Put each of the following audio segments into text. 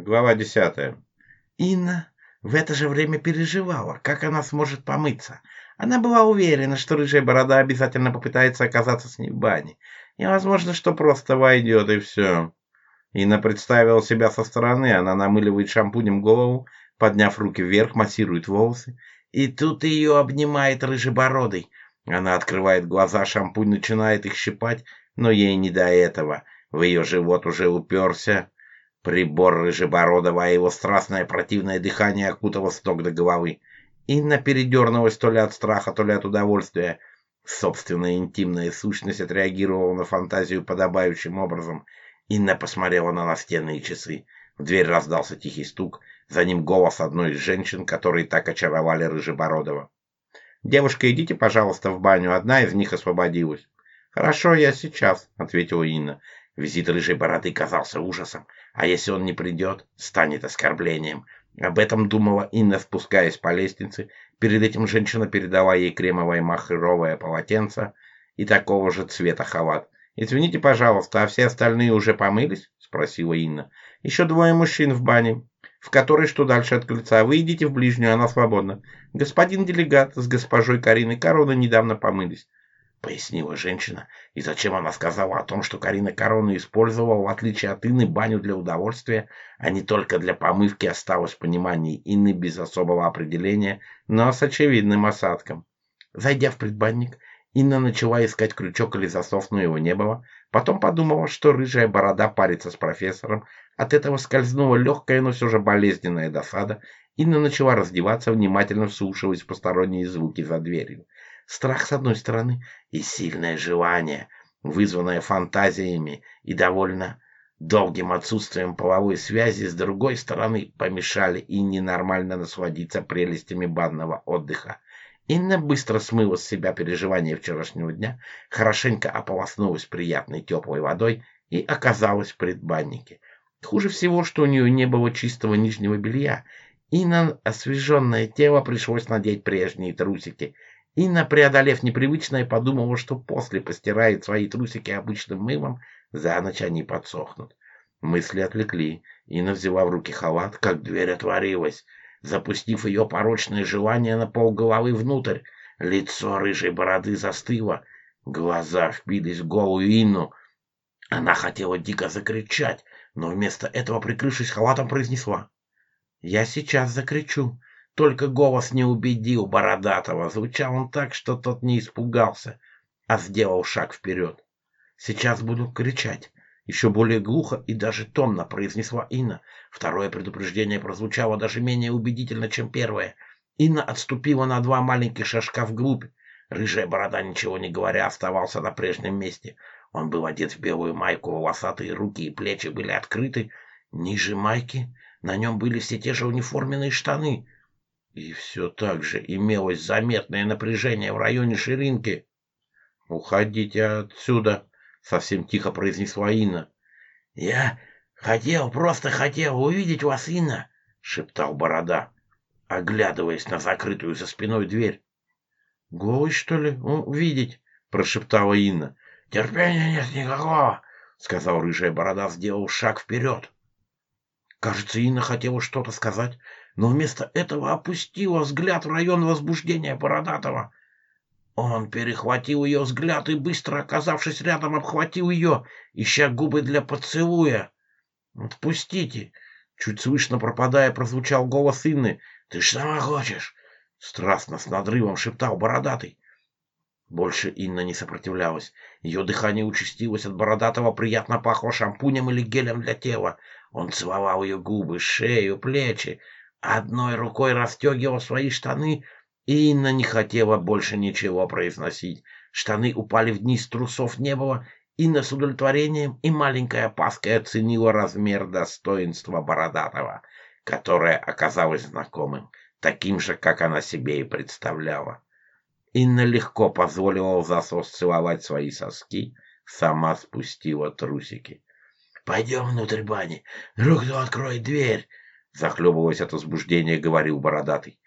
Глава 10. Инна в это же время переживала, как она сможет помыться. Она была уверена, что рыжая борода обязательно попытается оказаться с ней в бане. И, возможно, что просто войдет, и все. Инна представила себя со стороны. Она намыливает шампунем голову, подняв руки вверх, массирует волосы. И тут ее обнимает рыжебородый. Она открывает глаза, шампунь начинает их щипать, но ей не до этого. В ее живот уже уперся Прибор рыжебородого а его страстное противное дыхание окутало с ног до головы. Инна передернулась то ли от страха, то ли от удовольствия. Собственная интимная сущность отреагировала на фантазию подобающим образом. Инна посмотрела на настенные часы. В дверь раздался тихий стук, за ним голос одной из женщин, которые так очаровали Рыжебородова. «Девушка, идите, пожалуйста, в баню, одна из них освободилась». «Хорошо, я сейчас», — ответила Инна. Визит рыжей бороды казался ужасом, а если он не придет, станет оскорблением. Об этом думала Инна, спускаясь по лестнице. Перед этим женщина передала ей кремовое махровое полотенце и такого же цвета халат. «Извините, пожалуйста, а все остальные уже помылись?» – спросила Инна. «Еще двое мужчин в бане, в которой что дальше от крыльца. Вы идите в ближнюю, она свободна. Господин делегат с госпожой Кариной Короной недавно помылись. — пояснила женщина. И зачем она сказала о том, что Карина Корону использовала, в отличие от Инны, баню для удовольствия, а не только для помывки, осталось понимание понимании Инны без особого определения, но с очевидным осадком. Зайдя в предбанник, Инна начала искать крючок или засов, но его не было. Потом подумала, что рыжая борода парится с профессором. От этого скользнула легкая, но все же болезненная досада. Инна начала раздеваться, внимательно вслушиваясь в посторонние звуки за дверью. Страх с одной стороны и сильное желание, вызванное фантазиями и довольно долгим отсутствием половой связи, с другой стороны помешали и ненормально насладиться прелестями банного отдыха. Инна быстро смыла с себя переживания вчерашнего дня, хорошенько ополоснулась приятной теплой водой и оказалась в предбаннике. Хуже всего, что у нее не было чистого нижнего белья, и на освеженное тело пришлось надеть прежние трусики – Инна, преодолев непривычное, подумала, что после постирает свои трусики обычным мылом, за ночь они подсохнут. Мысли отвлекли. Инна взяла в руки халат, как дверь отворилась, запустив ее порочное желание на полголовы внутрь. Лицо рыжей бороды застыло, глаза впились в голую Инну. Она хотела дико закричать, но вместо этого, прикрывшись халатом, произнесла. «Я сейчас закричу, только голос не убедил Бородатого. Звучал он так, что тот не испугался, а сделал шаг вперед. «Сейчас буду кричать!» Еще более глухо и даже томно произнесла Инна. Второе предупреждение прозвучало даже менее убедительно, чем первое. Инна отступила на два маленьких шажка вглубь. Рыжая борода, ничего не говоря, оставался на прежнем месте. Он был одет в белую майку, волосатые руки и плечи были открыты. Ниже майки на нем были все те же униформенные штаны. И все так же имелось заметное напряжение в районе ширинки. «Уходите отсюда!» — совсем тихо произнесла Инна. «Я хотел, просто хотел увидеть вас, Инна!» — шептал Борода, оглядываясь на закрытую за спиной дверь. «Голый, что ли, увидеть?» — прошептала Инна. «Терпения нет никакого!» — сказал рыжая борода, сделал шаг вперед. Кажется, Инна хотела что-то сказать, но вместо этого опустила взгляд в район возбуждения Бородатого. Он перехватил ее взгляд и, быстро оказавшись рядом, обхватил ее, ища губы для поцелуя. «Отпустите!» Чуть слышно пропадая, прозвучал голос Инны. «Ты что хочешь!» Страстно с надрывом шептал Бородатый. Больше Инна не сопротивлялась. Ее дыхание участилось от бородатого, приятно пахло шампунем или гелем для тела. Он целовал ее губы, шею, плечи. Одной рукой расстегивал свои штаны, и Инна не хотела больше ничего произносить. Штаны упали вниз, трусов не было. Инна с удовлетворением и маленькой опаской оценила размер достоинства бородатого, которое оказалось знакомым, таким же, как она себе и представляла. Инна легко позволила засос целовать свои соски, сама спустила трусики. «Пойдем внутрь бани, вдруг кто откроет дверь!» Захлебываясь от возбуждения, говорил бородатый.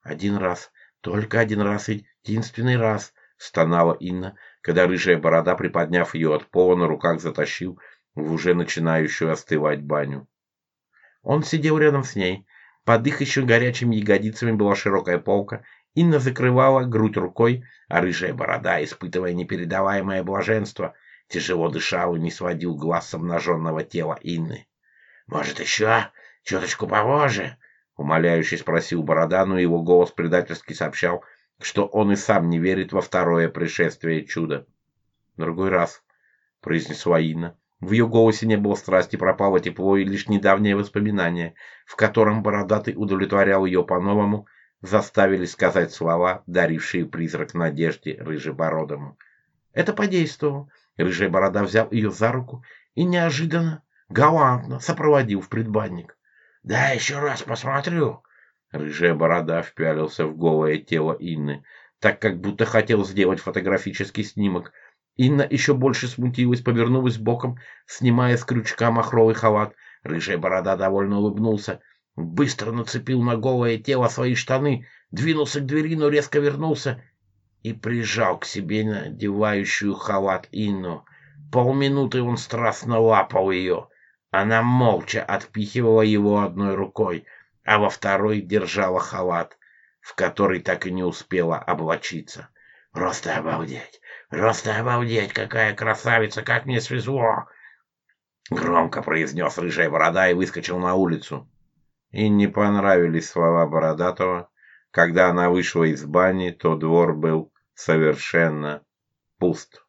«Один раз, только один раз единственный раз!» Стонала Инна, когда рыжая борода, приподняв ее от пола, на руках затащил в уже начинающую остывать баню. Он сидел рядом с ней. Под их еще горячими ягодицами была широкая полка, Инна закрывала грудь рукой, а рыжая борода, испытывая непередаваемое блаженство, тяжело дышал и не сводил глаз с обнаженного тела Инны. «Может, еще чуточку повоже?» — умоляюще спросил борода, но его голос предательски сообщал, что он и сам не верит во второе пришествие чуда. «Другой раз», — произнесла Инна. В ее голосе не было страсти, пропало тепло и лишь недавнее воспоминание, в котором бородатый удовлетворял ее по-новому — заставили сказать слова, дарившие призрак надежде Рыжебородому. Это подействовало. Рыжая борода взял ее за руку и неожиданно, галантно сопроводил в предбанник. «Да, еще раз посмотрю!» Рыжая борода впялился в голое тело Инны, так как будто хотел сделать фотографический снимок. Инна еще больше смутилась, повернулась боком, снимая с крючка махровый халат. Рыжая борода довольно улыбнулся быстро нацепил на голое тело свои штаны, двинулся к двери, но резко вернулся и прижал к себе надевающую халат Инну. Полминуты он страстно лапал ее. Она молча отпихивала его одной рукой, а во второй держала халат, в который так и не успела облачиться. «Просто обалдеть! Просто обалдеть! Какая красавица! Как мне свезло!» Громко произнес рыжая борода и выскочил на улицу. И не понравились слова Бородатого. Когда она вышла из бани, то двор был совершенно пуст.